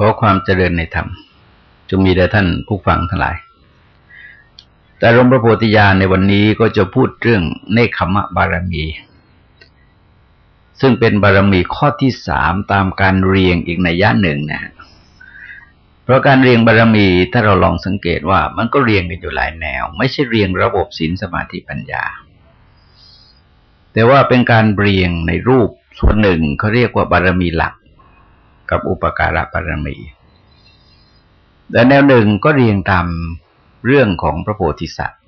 ขอความเจริญในธรรมจงมีแด่ท่านผู้ฟังทั้งหลาย แต่รมพระโพธิญาณในวันนี้ก็จะพูดเรื่องเนคขมะบารมี ซึ่งเป็นบารมีข้อที่สามตามการเรียงอีกในย่านหนึ่งนะเพราะการเรียงบารมีถ้าเราลองสังเกตว่ามันก็เรียงกันอยู่หลายแนว ไม่ใช่เรียงระบบศีลสมาธิปัญญา แต่ว่าเป็นการเรียงในรูปส่วนหนึ่งเขาเรียกว่าบารมีหลัก กับอุปการะบารมีแต่แนวหนึ่งก็เรียงตามเรื่องของพระโพธิสัตว์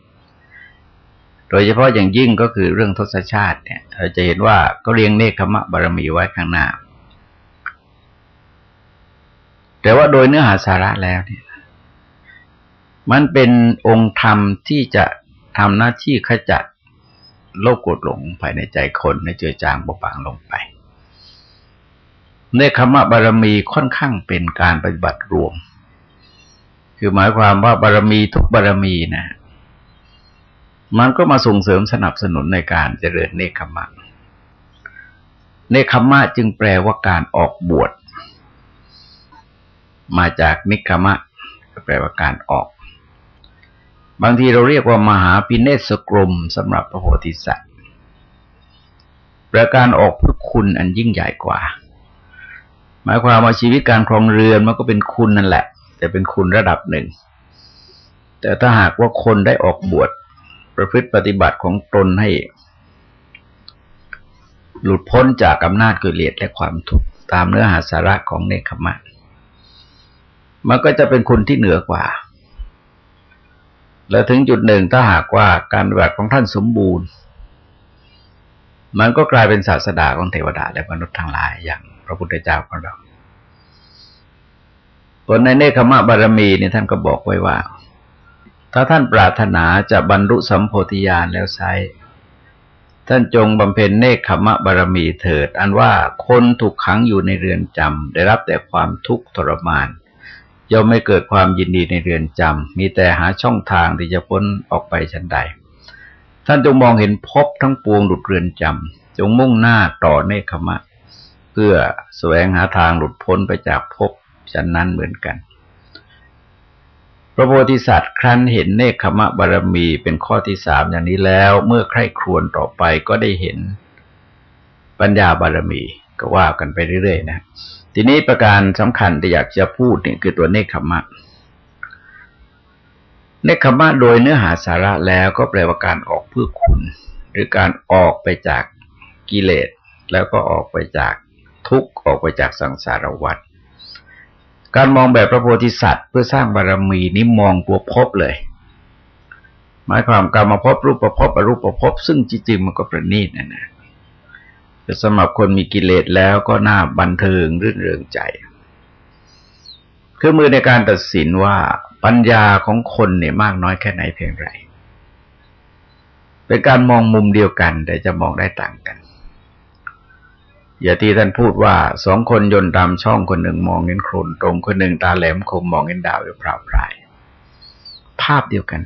โดยเฉพาะอย่างยิ่งก็คือเรื่องทศชาติเนี่ยเราจะเห็นว่าก็เรียงเนคขมะบารมีไว้ข้างหน้า แต่ว่าโดยเนื้อหาสาระแล้วเนี่ย มันเป็นองค์ธรรมที่จะทำหน้าที่ขจัดโลกกดหลงภายในใจคนในเจือจางบาบางลงไป ในคำว่าบารมีค่อนข้างเป็นการปฏิบัติรวม คือหมายความว่าบารมีทุกบารมีนะ มันก็มาส่งเสริมสนับสนุนในการเจริญเนคขมะ เนคขมะจึงแปลว่าการออกบวช มาจากนิคขมะแปลว่าการออก บางทีเราเรียกว่ามหาปิเนสกรมสำหรับพระโพธิสัตว์ประการออกพื่อคุณอันยิ่งใหญ่กว่า หมายความว่าชีวิตการครองเรือนมันก็เป็นคุณนั่นแหละ แต่เป็นคุณระดับหนึ่ง แต่ถ้าหากว่าคนได้ออกบวชประพฤติปฏิบัติของตนให้ หลุดพ้นจากอำนาจกิเลสและความทุกข์ตามเนื้อหาสาระของเนคขมะมันก็จะเป็นคุณที่เหนือกว่า แล้วถึงจุดหนึ่งถ้าหากว่าการปฏิบัติของท่านสมบูรณ์ มันก็กลายเป็นศาสดาของเทวดาและมนุษย์ทั้งหลายอย่าง ระพุทธเจ้าของเราผลในเนคขมะบารมีเนี่ยท่านก็บอกไว้ว่า ถ้าท่านปรารถนาจะบรรลุสัมโพธิญาณแล้วใช้ ท่านจงบำเพ็ญเนคขมะบารมีเถิด อันว่าคนถูกขังอยู่ในเรือนจำได้รับแต่ความทุกข์ทรมานย่อมไม่เกิดความยินดีในเรือนจำ มีแต่หาช่องทางที่จะพ้นออกไปชั้นใด ท่านจงมองเห็นพบทั้งปวงหลุดเรือนจำ จงมุ่งหน้าต่อเนคขมะ เพื่อแสวงหาทางหลุดพ้นไปจากภพฉันนั้นเหมือนกัน พระโพธิสัตว์ครั้นเห็นเนคขมะบารมีเป็นข้อที่สามอย่างนี้แล้ว เมื่อใคร่ครวญต่อไปก็ได้เห็นปัญญาบารมีก็ว่ากันไปเรื่อยๆนะ ทีนี้ประการสำคัญที่อยากจะพูดเนี่ยคือตัวเนคขมะเนคขมะโดยเนื้อหาสาระแล้วก็แปลว่าการออกเพื่อคุณ หรือการออกไปจากกิเลส แล้วก็ออกไปจาก ทุกข์ออกไปจากสังสารวัฏการมองแบบพระโพธิสัตว์ เพื่อสร้างบารมีนี้มองตัวพบเลย หมายความการมาพบรูปประพบอรูปประพบ ซึ่งจริงๆมันก็ประณีตนะนะแต่สำหรับคนมีกิเลสแล้วก็น่าบันเทิงรื่นเริงใจคือมือในการตัดสินว่าปัญญาของคนเนี่ยมากน้อยแค่ไหนเพียงไรเป็นการมองมุมเดียวกันแต่จะมองได้ต่างกัน อย่าที่ท่านพูดว่าสองคนยนต์ตามช่องคนหนึ่งมองเห็นโครนตรงคนหนึ่งตาแหลมคมมองเห็นดาวอยู่เปล่าปลายภาพเดียวกัน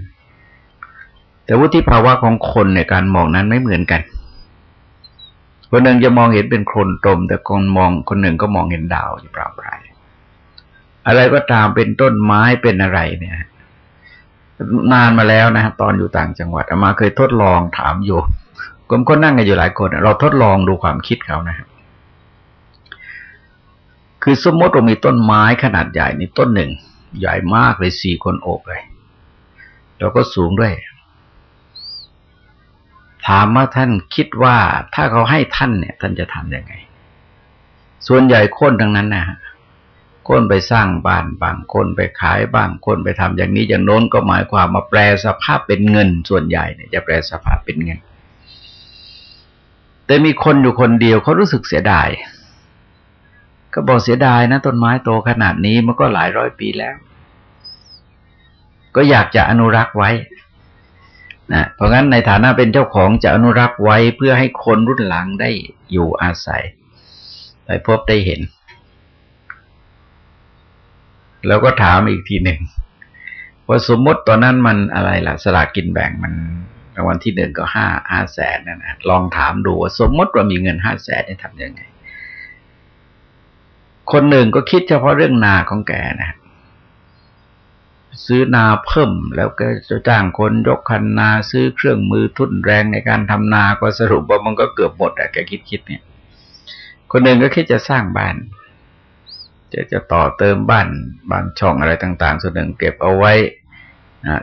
แต่วุฒิภาวะของคนในการมองนั้นไม่เหมือนกัน คนหนึ่งจะมองเห็นเป็นโครนตรม แต่คนมองคนหนึ่งก็มองเห็นดาวอยู่เปล่าปลายอะไรก็ตามเป็นต้นไม้เป็นอะไรเนี่ย นานมาแล้วนะตอนอยู่ต่างจังหวัดมาเคยทดลองถามโยมก็ก็นั่งกันอยู่หลายคน เราทดลองดูความคิดเขานะครับ คือสมมติเรามีต้นไม้ขนาดใหญ่นี่ต้นหนึ่ง ใหญ่มากเลยสี่คนโอบเลย แล้วก็สูงด้วย ถามว่าท่านคิดว่าถ้าเขาให้ท่านเนี่ย ท่านจะทำยังไง ส่วนใหญ่คนทั้งนั้นนะฮะคนไปสร้างบ้านบางคนไปขายบ้างคนไปทำอย่างนี้อย่างโน้นก็หมายความมาแปลสภาพเป็นเงิน ส่วนใหญ่เนี่ยจะแปลสภาพเป็นเงิน แต่มีคนอยู่คนเดียวเขารู้สึกเสียดาย ก็บอกเสียดายนะต้นไม้โตขนาดนี้มันก็หลายร้อยปีแล้ว ก็อยากจะอนุรักษ์ไว้นะเพราะงั้นในฐานะเป็นเจ้าของจะอนุรักษ์ไว้เพื่อให้คนรุ่นหลังได้อยู่อาศัย ได้พบได้เห็น แล้วก็ถามอีกทีหนึ่งว่าสมมติตอนนั้นมันอะไรล่ะ สลากกินแบ่งมันรางวัลที่หนึ่งก็ห้าห้าแสนนั่นนะลองถามดูว่าสมมติว่ามีเงินห้าแสนจะทำยังไง คนหนึ่งก็คิดเฉพาะเรื่องนาของแกนะ ซื้อนาเพิ่มแล้วก็จะจ้างคนยกคันนาซื้อเครื่องมือทุนแรงในการทำนาก็สรุปว่ามันก็เกือบหมดอะแกคิดคิดเนี่ย คนหนึ่งก็คิดจะสร้างบ้าน จะจะต่อเติมบ้านบางช่องอะไรต่าง ๆ ส่วนหนึ่งเก็บเอาไว้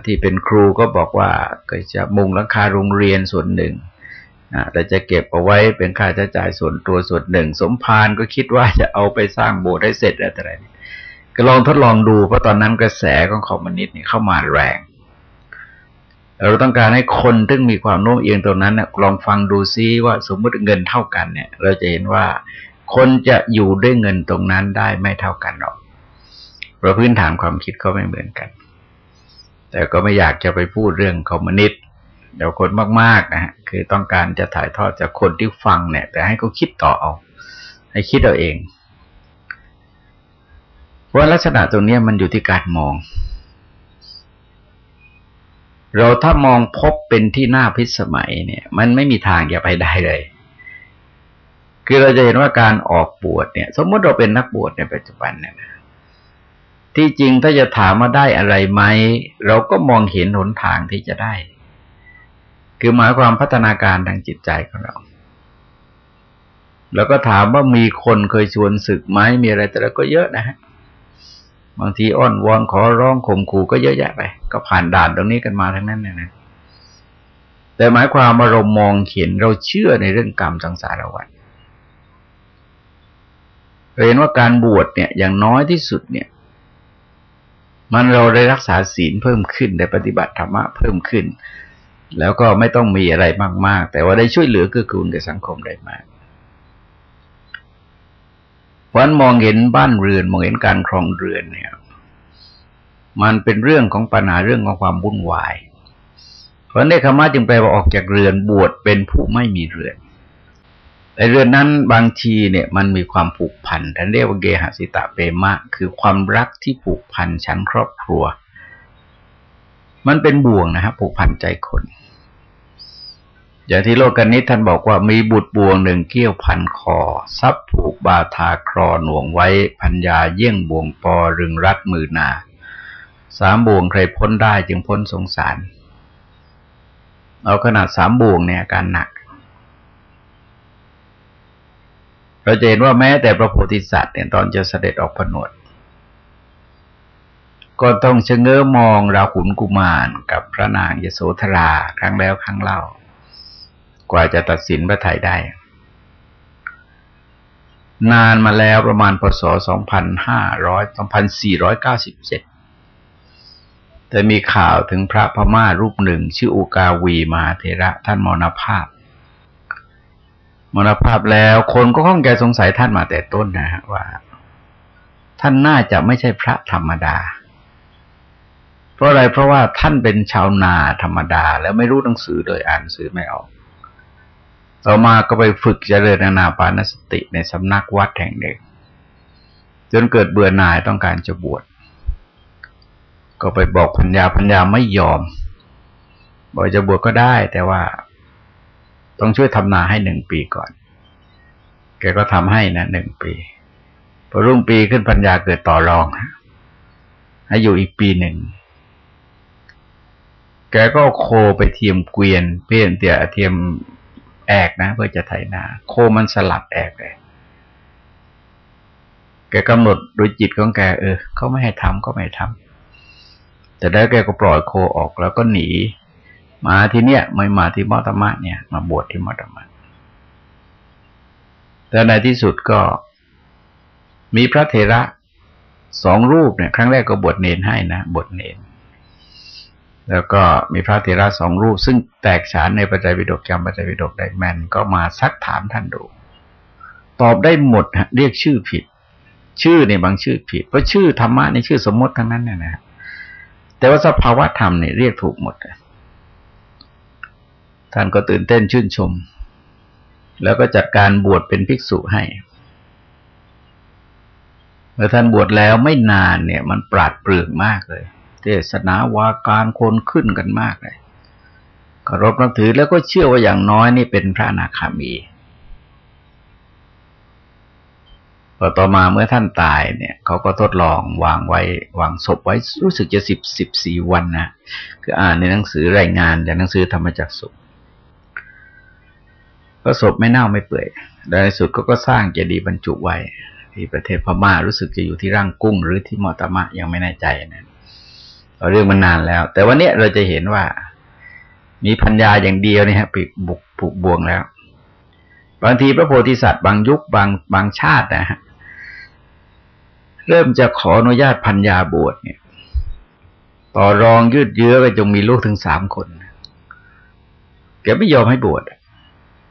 ที่เป็นครูก็บอกว่าก็จะมุงหลังคาโรงเรียนส่วนหนึ่ง นะแต่จะเก็บเอาไว้เป็นค่าใช้จ่ายส่วนตัวส่วนหนึ่ง สมภารก็คิดว่าจะเอาไปสร้างโบสถ์ให้เสร็จอะไรก็ลองทดลองดูเพราะตอนนั้นกระแสของคอมมิวนิสต์นี่เข้ามาแรง เราต้องการให้คนที่มีความโน้มเอียงตรงนั้นนะลองฟังดูซิว่าสมมติเงินเท่ากันเนี่ย เราจะเห็นว่าคนจะอยู่ด้วยเงินตรงนั้นได้ไม่เท่ากันหรอกเพราะพื้นฐานความคิดเขาไม่เหมือนกัน แต่ก็ไม่อยากจะไปพูดเรื่องคอมมิวนิสต์ เดี๋ยวคนมากๆนะฮะคือต้องการจะถ่ายทอดจากคนที่ฟังเนี่ย แต่ให้เขาคิดต่อเอา ให้คิดเอาเองเพราะลักษณะตรงนี้มันอยู่ที่การมอง เราถ้ามองพบเป็นที่หน้าพิสมัยเนี่ย มันไม่มีทางจะไปได้เลย คือเราจะเห็นว่าการออกบวชเนี่ย สมมติเราเป็นนักบวชในปัจจุบันเนี่ยที่จริงถ้าจะถามมาได้อะไรไหม เราก็มองเห็นหนทางที่จะได้ คือหมายความพัฒนาการทางจิตใจของเรา แล้วก็ถามว่ามีคนเคยชวนศึกไหมมีอะไรแต่ละก็เยอะนะฮะบางทีอ้อนวอนขอร้องข่มขู่ก็เยอะแยะไป ก็ผ่านด่านตรงนี้กันมาทั้งนั้นเนี่ยนะแต่หมายความว่าเรามองเห็นเราเชื่อในเรื่องกรรมสังสารวัฏเราเห็นว่าการบวชเนี่ยอย่างน้อยที่สุดเนี่ย มันเราได้รักษาศีลเพิ่มขึ้นได้ปฏิบัติธรรมะเพิ่มขึ้น แล้วก็ไม่ต้องมีอะไรมาก ๆ แต่ว่าได้ช่วยเหลือเกื้อกูลแก่สังคมได้มากวันมองเห็นบ้านเรือนมองเห็นการครองเรือนเนี่ย มันเป็นเรื่องของปัญหาเรื่องของความวุ่นวาย เพราะในคำว่าจึงแปลว่าออกจากเรือนบวชเป็นผู้ไม่มีเรือนแต่เรือนนั้นบางทีเนี่ยมันมีความผูกพันท่านเรียกว่าเกหสิตะเปมะ คือความรักที่ผูกพันชั้นครอบครัว มันเป็นบ่วงนะครับผูกพันใจคน อย่างที่โลกกันนี้ท่านบอกว่ามีบุตรบวงหนึ่งเกี้ยวพันคอซับผูกบาทาครอหน่วงไว้พัญญาเยี่ยงบวงปอรึงรัดมือนา สามบวงใครพ้นได้จึงพ้นสงสาร เอาขนาดสามบวงเนี่ยการหนัก เราจะเห็นว่าแม้แต่พระโพธิสัตว์เนี่ยตอนจะเสด็จออกผนวดก็ต้องเชงเง้อมองราหุลกุมารกับพระนางยโสธราครั้งแล้วครั้งเล่า กว่าจะตัดสินพระไทยได้ นานมาแล้วประมาณพศ 2500 2497 แต่มีข่าวถึงพระพม่ารูปหนึ่ง ชื่ออุกาวีมาเทระท่านมรณภาพมรณภาพแล้วคนก็ข้องแกสงสัยท่านมาแต่ต้นนะฮะว่า ท่านน่าจะไม่ใช่พระธรรมดา เพราะอะไรเพราะว่าท่านเป็นชาวนาธรรมดา แล้วไม่รู้หนังสือเลยอ่านสือไม่ออก ต่อมาก็ไปฝึกเจริญนานาปานสติในสำนักวัดแห่งหนึ่งจนเกิดเบื่อหน่ายต้องการจะบวช ก็ไปบอกพัญญาพัญญาไม่ยอม บอกจะบวชก็ได้ แต่ว่า ต้องช่วยทำนาให้หนึ่งปีก่อน แกก็ทำให้นะหนึ่งปีพอรุ่งปีขึ้นปัญญาเกิดต่อรองให้อยู่อีกปีหนึ่ง แกก็โคไปเทียมเกวียนเพี้ยนเตี่ยเทียม แอกนะ เพื่อจะไถนา โคมันสลัดแอกเลยแกกำหนดโดยจิตของแกเออเขาไม่ให้ทำก็ไม่ทำแต่แล้วแกก็ปล่อยโคออกแล้วก็หนี มาที่เนี้ยไม่มาที่มอตมะเนี่ย มาบวชที่มอตมะแต่ในที่สุดก็มีพระเทระสองรูปเนี่ย ครั้งแรกก็บวชเนนให้นะบวชเนน แล้วก็มีพระเถระสองรูป ซึ่งแตกฉานในปัจจัยวิดกจำปัจจัยวิดกได้แม่นก็มาซักถามท่านดู ตอบได้หมดเรียกชื่อผิด ชื่อในบางชื่อผิด เพราะชื่อธรรมะในชื่อสมมติทั้งนั้นนี่ยนะแต่ว่าสภาวะธรรมเนี่ยเรียกถูกหมดท่านก็ตื่นเต้นชื่นชม แล้วก็จัดการบวชเป็นภิกษุให้เมื่อท่านบวชแล้วไม่นานเนี่ย มันปราดเปรื่องมากเลย เทศนาวาการคนขึ้นกันมากเลยเคารพนับถือแล้วก็เชื่อว่าอย่างน้อยนี่เป็นพระนาคามีพอต่อมาเมื่อท่านตายเนี่ยเขาก็ทดลองวางไว้วางศพไว้รู้สึกจะสิบสิบสี่วันนะคืออ่านในหนังสือรายงานจากหนังสือธรรมจักสุก็ศพไม่เน่าไม่เปื่อยในสุดก็ก็สร้างเจดีย์บรรจุไว้ ที่ประเทศพม่ารู้สึกจะอยู่ที่ร่างกุ้งหรือที่มอตมะยังไม่แน่ใจนะ เรื่องมันนานแล้ว แต่วันนี้เราจะเห็นว่า มีพัญญาอย่างเดียวนี่ฮะปิดบุกผูกบวงแล้ว บางทีพระโพธิสัตว์บางยุคบางบางชาตินะฮะเริ่มจะขออนุญาตพัญญาบวชเนี่ย ต่อรองยืดเยื้อไปจงมีลูกถึงสามคนแกไม่ยอมให้บวช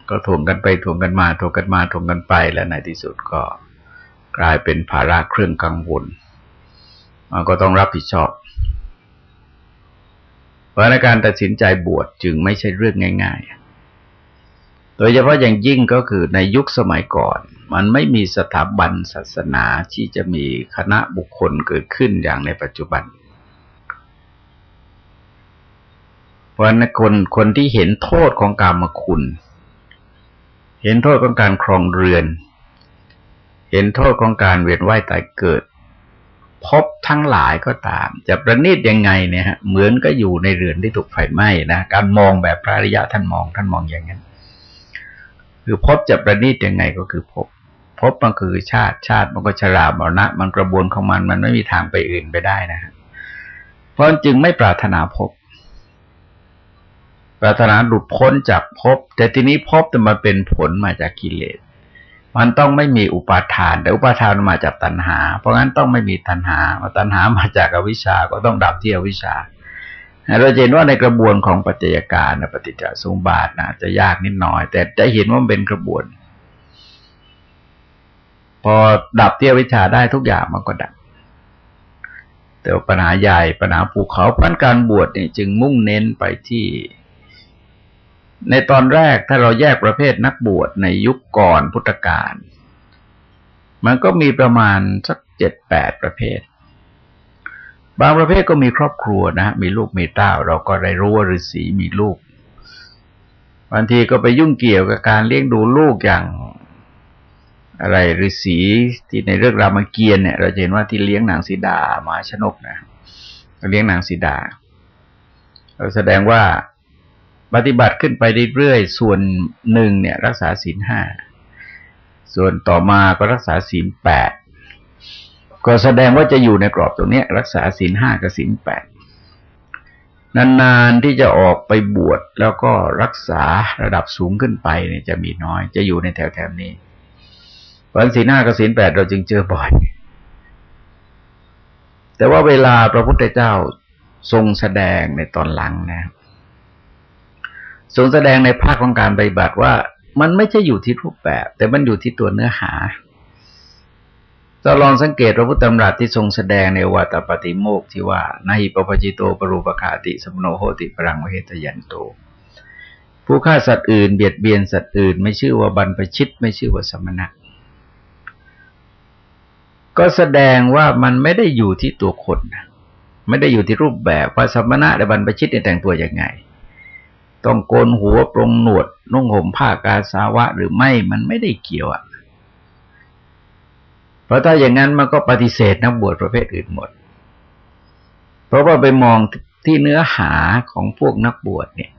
ก็ถ่วงกันไปถ่วงกันมาถ่วงกันมาถ่วงกันไปแล้วในที่สุดก็กลายเป็นภาระเครื่องกังวลมันก็ต้องรับผิดชอบ เพราะในการตัดสินใจบวชจึงไม่ใช่เรื่องง่าย ๆ โดยเฉพาะอย่างยิ่งก็คือในยุคสมัยก่อน มันไม่มีสถาบันศาสนาที่จะมีคณะบุคคลเกิดขึ้นอย่างในปัจจุบันเพราะนั้นคนคนที่เห็นโทษของกรรมคุณ เห็นโทษของการครองเรือน เห็นโทษของการเวียนว่ายตายเกิด พบทั้งหลายก็ตาม จะประณีตยังไงเนี่ยฮะเหมือนก็อยู่ในเรือนที่ถูกไฟไหม้นะการมองแบบพระอริยะท่านมองท่านมองอย่างนั้น คือพบจะประณีตยังไงก็คือพบพบมันคือชาติชาติมันก็ชรามรณะมันกระบวนของมันมันไม่มีทางไปอื่นไปได้นะฮะเพราะจึงไม่ปรารถนาพบปรารถนาหลุดพ้นจากภพแต่ทีนี้ภพแต่มันเป็นผลมาจากกิเลส มันต้องไม่มีอุปาทาน แต่อุปาทานมาจากตัณหา เพราะงั้นต้องไม่มีตัณหามาตัณหามาจากอวิชชาก็ต้องดับที่อวิชชาเราเห็นว่าในกระบวนของปัจจัยการปฏิจจสมบาทนะจะยากนิดหน่อย แต่จะเห็นว่าเป็นกระบวน พอดับที่อวิชชาได้ทุกอย่างมันก็ดับ แต่ปัญหาใหญ่ปัญหาภูเขาพันการบวชเนี่ยจึงมุ่งเน้นไปที่ ในตอนแรกถ้าเราแยกประเภทนักบวชในยุคก่อนพุทธกาลมันก็มีประมาณสักเจ็ดแปดประเภท บางประเภทก็มีครอบครัวนะ มีลูกมีเต้า เราก็ได้รู้ว่าฤาษีมีลูกบางทีก็ไปยุ่งเกี่ยวกับการเลี้ยงดูลูกอย่างอะไรฤาษีที่ในเรื่องรามเกียรติเนี่ย เราเห็นว่าที่เลี้ยงนางสีดามาชนกนะเลี้ยงนางสีดาเราแสดงว่า ปฏิบัติขึ้นไปเรื่อยๆ ส่วนหนึ่งเนี่ย รักษาศีลห้า ส่วนต่อมาก็รักษาศีลแปด ก็แสดงว่าจะอยู่ในกรอบตรงนี้รักษาศีลห้ากับศีลแปด นานๆที่จะออกไปบวชแล้วก็รักษาระดับสูงขึ้นไปเนี่ยจะมีน้อย จะอยู่ในแถวๆนี้วันศีลห้ากับศีลแปดเราจึงเจอบ่อย แต่ว่าเวลาพระพุทธเจ้าทรงแสดงในตอนหลังนะครับ ทรงแสดงในภาคของการปฏิบัติว่า มันไม่ใช่อยู่ที่รูปแบบ แต่มันอยู่ที่ตัวเนื้อหาเราลองสังเกตพระพุทธธรรมรัตที่ทรงแสดงในวัตปฏิโมกที่ว่านาหิปปจิโตปรูปคาติสมโนโหติปรังวเหตยันโตผู้ฆ่าสัตว์อื่นเบียดเบียนสัตว์อื่น ไม่ชื่อว่าบรรพชิต ไม่ชื่อว่าสมณะ ก็แสดงว่ามันไม่ได้อยู่ที่ตัวคน ไม่ได้อยู่ที่รูปแบบว่าสมณะและบรรพชิตเนี่ยแต่งตัวยังไง ต้องโกนหัวปรงหนวดนุ่งห่มผ้ากาสาวะหรือไม่มันไม่ได้เกี่ยวอะ เพราะถ้าอย่างนั้นมันก็ปฏิเสธนักบวชประเภทอื่นหมด เพราะว่าไปมองที่เนื้อหาของพวกนักบวชเนี่ย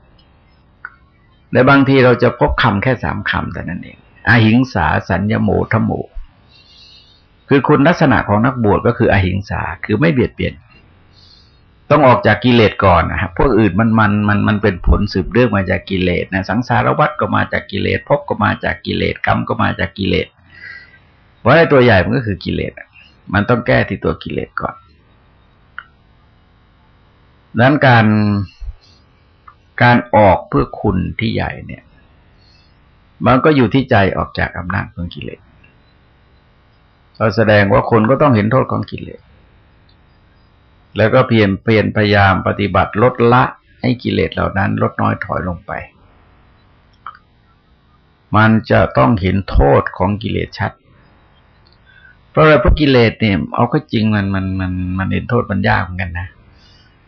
และบางทีเราจะพบคำแค่สามคำแต่นั้นเองอหิงสาสัญญโมทโม คือคุณลักษณะของนักบวชก็คืออหิงสาคือไม่เบียดเบียน ต้องออกจากกิเลสก่อนนะครับพวกอื่นมันมันมันมันเป็นผลสืบเรื่องมาจากกิเลสนะสังสารวัฏก็มาจากกิเลสภพก็มาจากกิเลสกรรมก็มาจากกิเลสเพราะไอ้ตัวใหญ่มันก็คือกิเลสมันต้องแก้ที่ตัวกิเลสก่อนดังนั้นการการออกเพื่อคุณที่ใหญ่เนี่ย มันก็อยู่ที่ใจออกจากอำนาจของกิเลสเราแสดงว่าคนก็ต้องเห็นโทษของกิเลส แล้วก็เพียรเปลี่ยนพยายามปฏิบัติลดละให้กิเลสเหล่านั้นลดน้อยถอยลงไป มันจะต้องเห็นโทษของกิเลสชัด เพราะอะไรเพราะกิเลสเนี่ยเอาก็จริงมันมันมันมันเห็นโทษมันยากเหมือนกันนะ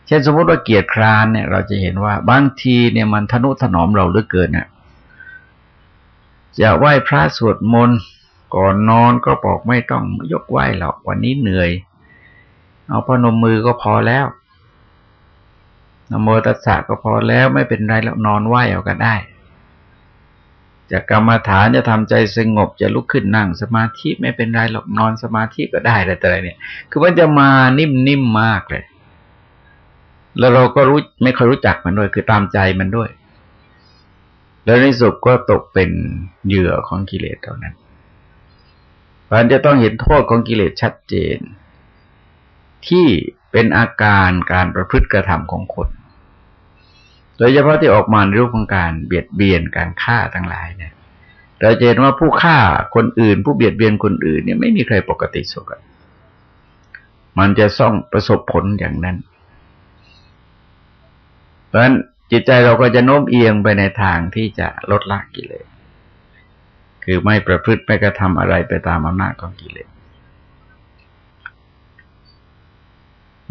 เช่นสมมติว่าเกียรติครานเนี่ย เราจะเห็นว่าบางทีเนี่ยมันทนุถนอมเราเหลือเกินเนี่ยจะไหว้พระสวดมนต์ก่อนนอนก็บอกไม่ต้องยกไหว้หรอกวันนี้เหนื่อย เอาพนมมือก็พอแล้วนโมตัสสะก็พอแล้วไม่เป็นไรแล้วนอนไหวเอาก็ได้จะกรรมฐานจะทำใจสงบจะลุกขึ้นนั่งสมาธิไม่เป็นไรหรอกนอนสมาธิก็ได้แต่อะไรเนี่ย คือมันจะมานิ่มๆมมากเลย แล้วเราก็รู้ไม่ค่อยรู้จักมันด้วย คือตามใจมันด้วย แล้วในสุดก็ตกเป็นเหยื่อของกิเลสเท่านั้นเพราะจะต้องเห็นโทษของกิเลสชัดเจน ที่เป็นอาการการประพฤติกระทำของคน โดยเฉพาะที่ออกมาในรูปของการเบียดเบียนการฆ่าทั้งหลายเนี่ย เราจะเห็นว่าผู้ฆ่าคนอื่น ผู้เบียดเบียนคนอื่นเนี่ยไม่มีใครปกติสุขมันจะส่องประสบผลอย่างนั้น เพราะฉะนั้นจิตใจเราก็จะโน้มเอียงไปในทางที่จะลดละกิเลส คือไม่ประพฤติไม่กระทำอะไรไปตามอำนาจของกิเลส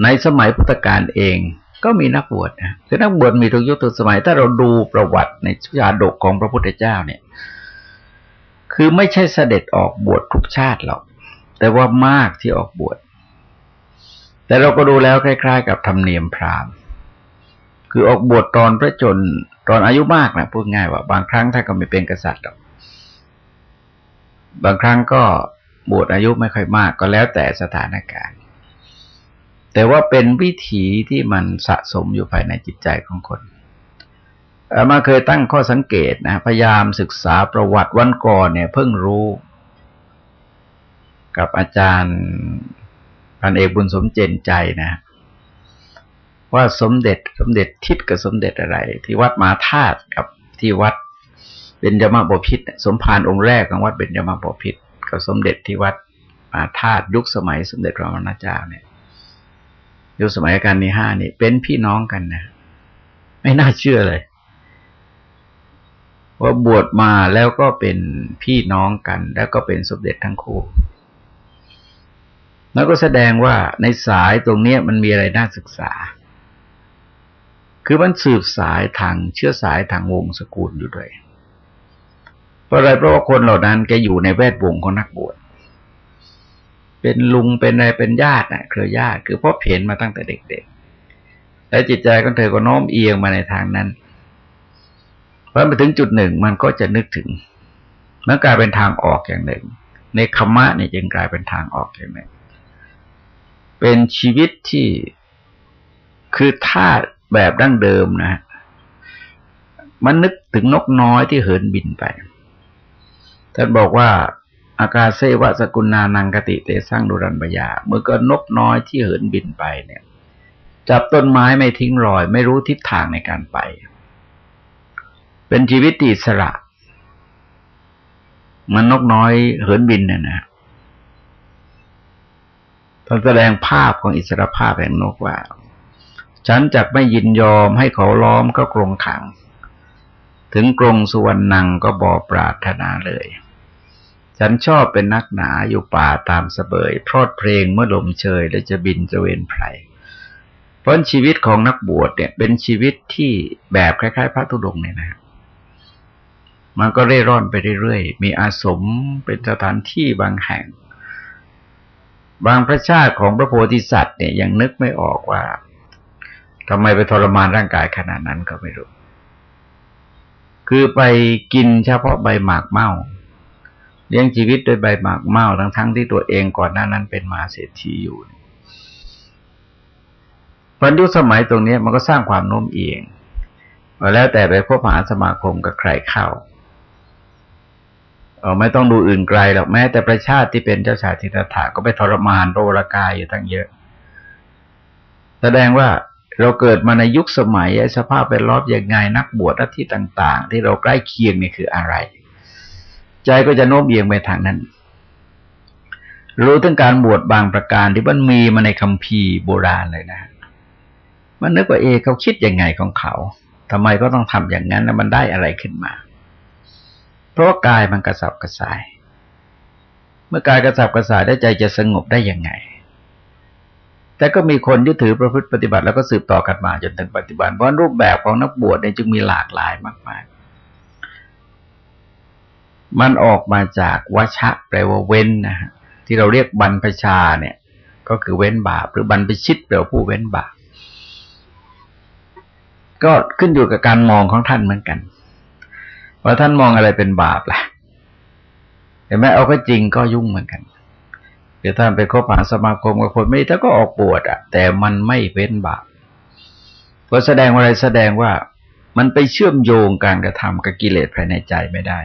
ในสมัยพุทธกาลเองก็มีนักบวชนะคือนักบวชมีทุกยุคทุกสมัย ถ้าเราดูประวัติในชาดกของพระพุทธเจ้าเนี่ย คือไม่ใช่เสด็จออกบวชทุกชาติหรอก แต่ว่ามากที่ออกบวช แต่เราก็ดูแล้วคล้าย ๆ กับธรรมเนียมพราหมณ์ คือออกบวชตอนพระชนตอนอายุมากนะพูดง่ายว่า บางครั้งถ้านก็ไม่เป็นกษัตริย์หรอก บางครั้งก็บวชอายุไม่ค่อยมากก็แล้วแต่สถานการณ์ แต่ว่าเป็นวิถีที่มันสะสมอยู่ภายในจิตใจของคนมาเคยตั้งข้อสังเกตนะพยายามศึกษาประวัติวันก่อนเนี่ย เพิ่งรู้ กับอาจารย์พันเอกบุญสมเจนใจนะ ว่าสมเด็จสมเด็จทิศกับสมเด็จอะไร ที่วัดมาธาตุกับที่วัดเบญจมาบพิษสมภารองค์แรกของวัดเบญจมาบพิษกับสมเด็จที่วัดมาธาตุยุคสมัยสมเด็จพระมณเจ้าเนี่ย ยุคสมัยการในห้านี่ เป็นพี่น้องกันนะ ไม่น่าเชื่อเลยว่าบวชมาแล้วก็เป็นพี่น้องกัน แล้วก็เป็นสมเด็จทั้งคู่ แล้วก็แสดงว่าในสายตรงนี้มันมีอะไรน่าศึกษา คือมันสืบสายทางเชื้อสายทางวงสกุลอยู่ด้วยเพราะอะไรเพราะว่าคนเหล่านั้นแกอยู่ในแวดวงของนักบวช เป็นลุงเป็นอะไรเป็นญาตินะเครือญาติคือพบเห็นมาตั้งแต่เด็กๆ แล้วจิตใจของเธอก็โน้มเอียงมาในทางนั้นพอไปถึงจุดหนึ่งมันก็จะนึกถึงมันกลายเป็นทางออกอย่างหนึ่ง ในคมะเนี่ยจึงกลายเป็นทางออกอย่างหนึ่ง เป็นชีวิตที่คือท่าแบบดั้งเดิมนะ มันนึกถึงนกน้อยที่เหินบินไปท่านบอกว่า อากาเซวะสกุลนานังกติเตสร้างดุรันบยาเมื่อก็นกน้อยที่เหินบินไปเนี่ย จับต้นไม้ไม่ทิ้งรอย ไม่รู้ทิศทางในการไป เป็นชีวิตอิสระ มันนกน้อยเหินบินเนี่ยนะตอนแสดงภาพของอิสรภาพแห่งนกว่า ฉันจักไม่ยินยอมให้เขาล้อมก็กรงขัง ถึงกรงสุวรรณังก็บอปรารถนาเลย ฉันชอบเป็นนักหนาอยู่ป่าตามสเสบยพรอดเพลงเมื่อลมเชย และจะบินจะเวนไพรเพราะชีวิตของนักบวชเนี่ย เป็นชีวิตที่แบบคล้าย ๆ พระธุดงเนี่ยนะ มันก็เร่ร่อนไปเรื่อยๆ มีอาสมเป็นสถานที่บางแห่ง บางพระชาติของพระโพธิสัตว์เนี่ยยังนึกไม่ออกว่าทำไมไปทรมานร่างกายขนาดนั้นก็ไม่รู้ คือไปกินเฉพาะใบหมากเมา เลี้ยงชีวิตด้วยใบหมากเมาทั้งทั้งที่ตัวเองก่อนหน้านั้นเป็นมาเศรษฐีอยู่พันยุสมัยตรงนี้มันก็สร้างความโน้มเอียงแล้วแต่ไปพบหาสมาคมกับใครเข้าเออไม่ต้องดูอื่นไกลหรอกแม้แต่ประชาติที่เป็นเจ้าชายทิฏฐาก็ไปทรมานโรรกายอยู่ตั้งเยอะ แสดงว่าเราเกิดมาในยุคสมัยสภาพเป็นรอบยังไงนักบวชที่ต่าง ๆ ที่เราใกล้เคียงนี่คืออะไร ใจก็จะโน้มเอียงไปทางนั้น รู้ถึงการบวชบางประการที่มันมีมาในคัมภีร์โบราณเลยนะ มันนึกว่าเอเขาคิดยังไงของเขาทำไมก็ต้องทำอย่างนั้นแล้วมันได้อะไรขึ้นมา เพราะกายมันกระสับกระส่าย เมื่อกายกระสับกระส่ายได้ใจจะสงบได้ยังไงแต่ก็มีคนยึดถือประพฤติปฏิบัติแล้วก็สืบต่อกันมาจนถึงปัจจุบันเพราะรูปแบบของนักบวชเนี่ยจึงมีหลากหลายมาก มันออกมาจากวชะแปลว่าเว้นนะฮะที่เราเรียกบรรพชาเนี่ย ก็คือเว้นบาปหรือบรรพชิตแปลว่าผู้เว้นบาปก็ขึ้นอยู่กับการมองของท่านเหมือนกัน ว่าท่านมองอะไรเป็นบาปล่ะเห็นไหมเอาก็จริงก็ยุ่งเหมือนกันคือท่านไปคบหาสมาคมกับคนไม่ถ้าก็ออกปวดอะแต่มันไม่เว้นบาปเพราะแสดงอะไรแสดงว่ามันไปเชื่อมโยงการกระทำกับกิเลสภายในใจไม่ได้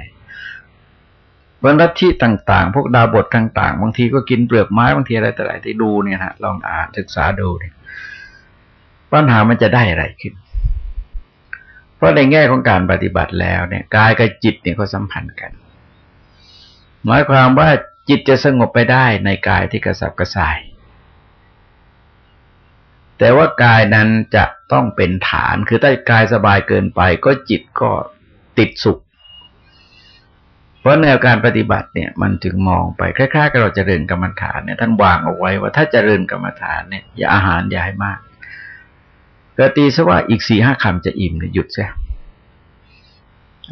บรรลัทธิต่าง ๆ พวกดาบทต่าง ๆ บางทีก็กินเปลือกไม้บางทีอะไรแต่ไรที่ดูเนี่ยฮะลองอ่านศึกษาดูเนี่ยปัญหามันจะได้อะไรขึ้น เพราะในแง่ของการปฏิบัติแล้วเนี่ยกายกับจิตเนี่ยก็สัมพันธ์กัน หมายความว่าจิตจะสงบไปได้ในกายที่กระสับกระส่าย แต่ว่ากายนั้นจะต้องเป็นฐาน คือถ้ากายสบายเกินไป ก็จิตก็ติดสุข ราะแนวการปฏิบัติเนี่ยมันถึงมองไปคล้ายๆกับเราจเจริญกรรมฐานเนี่ยท่านวางเอาไว้ว่าถ้าจเจริญกรรมฐานเนี่ยอย่าอาหารอย่าให้มากกตีซะว่าอีกสี่ห้าคำจะอิ่มเนี่ยหยุดซะ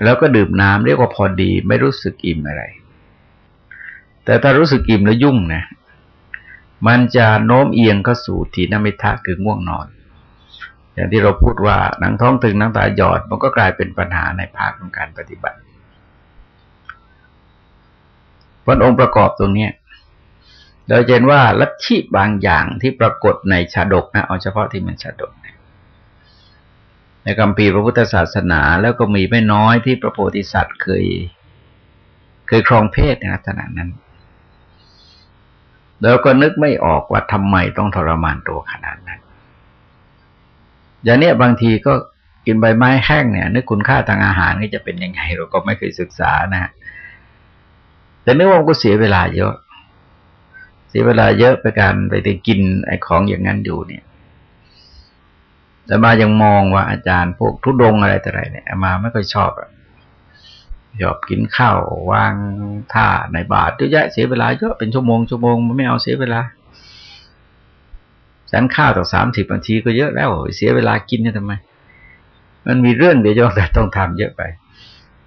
แล้วก็ดื่มน้ำเรียกว่าพอดีไม่รู้สึกอิ่มอะไร แต่ถ้ารู้สึกอิ่มแล้วยุ่งนะมันจะโน้มเอียงเข้าสู่ทีนมิทะคือง่วงนอน อย่างที่เราพูดว่าหนังท้องตึงหนังตาหยอด มันก็กลายเป็นปัญหาในภาคของการปฏิบัติ พระองค์ประกอบตรงนี้เราเห็นว่าลัทธิบางอย่างที่ปรากฏในชาดกนะเอาเฉพาะที่มันชาดกในคำพีพระพุทธศาสนาแล้วก็มีไม่น้อยที่พระโพธิสัตว์เคย เคยครองเพศในลักษณะนั้น แล้วก็นึกไม่ออกว่าทำไมต้องทรมานตัวขนาดนั้น อย่างนี้บางทีก็กินใบไม้แห้งเนี่ย นึกคุณค่าทางอาหารนี่จะเป็นยังไงเราก็ไม่เคยศึกษานะ แต่นึกว่าก็เสียเวลาเยอะ เสียเวลาเยอะไปการไปได้กินไอ้ของอย่างนั้นอยู่เนี่ยแต่มายังมองว่าอาจารย์พวกทุดงอะไรแต่ไรเนี่ยมาไม่ค่อยชอบอะชอบกินข้าววางท่าในบาทเยอะแยะเสียเวลาเยอะเป็นชั่วโมงชั่วโมงมันไม่เอาเสียเวลาฉันข้าวต่อสามสิบนาทีก็เยอะแล้วเสียเวลากินเนี่ยทำไม มันมีเรื่องเดียวแต่ต้องทำเยอะไป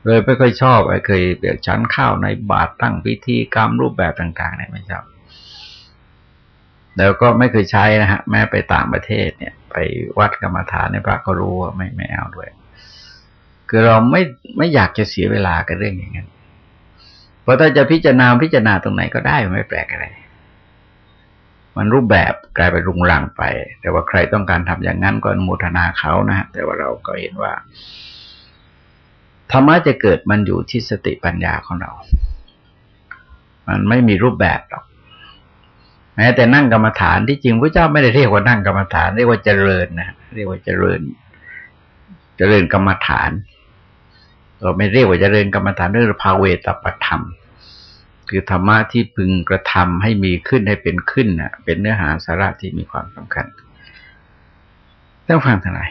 เลยไม่ค่อยชอบไอ้เคยเบียกฉันข้าวในบาทตั้งพิธีกรรมรูปแบบต่างๆเนี่ยไม่ชอบแล้วก็ไม่เคยใช้นะฮะ แม้ไปต่างประเทศเนี่ย ไปวัดกรรมฐานในพระก็รู้ว่าไม่ไม่เอาด้วย คือเราไม่ไม่อยากจะเสียเวลากับเรื่องอย่างนั้นเพราะถ้าจะพิจารณาพิจารณาตรงไหนก็ได้ไม่แปลกอะไร มันรูปแบบกลายไปรุงรังไป แต่ว่าใครต้องการทำอย่างนั้นก็อนุโมทนาเขานะฮะแต่ว่าเราก็เห็นว่า ธรรมะจะเกิดมันอยู่ที่สติปัญญาของเรา มันไม่มีรูปแบบหรอก แม้แต่นั่งกรรมฐานที่จริงพระเจ้าไม่ได้เรียกว่านั่งกรรมฐาน เรียกว่าเจริญนะเรียกว่าเจริญ เจริญกรรมฐาน เราไม่เรียกว่าเจริญกรรมฐานเรื่องภาเวตปธรรม คือธรรมะที่พึงกระทำให้มีขึ้นให้เป็นขึ้นน่ะเป็นเนื้อหาสาระที่มีความสำคัญต้องฟังทั้งหลาย